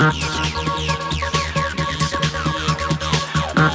Если я на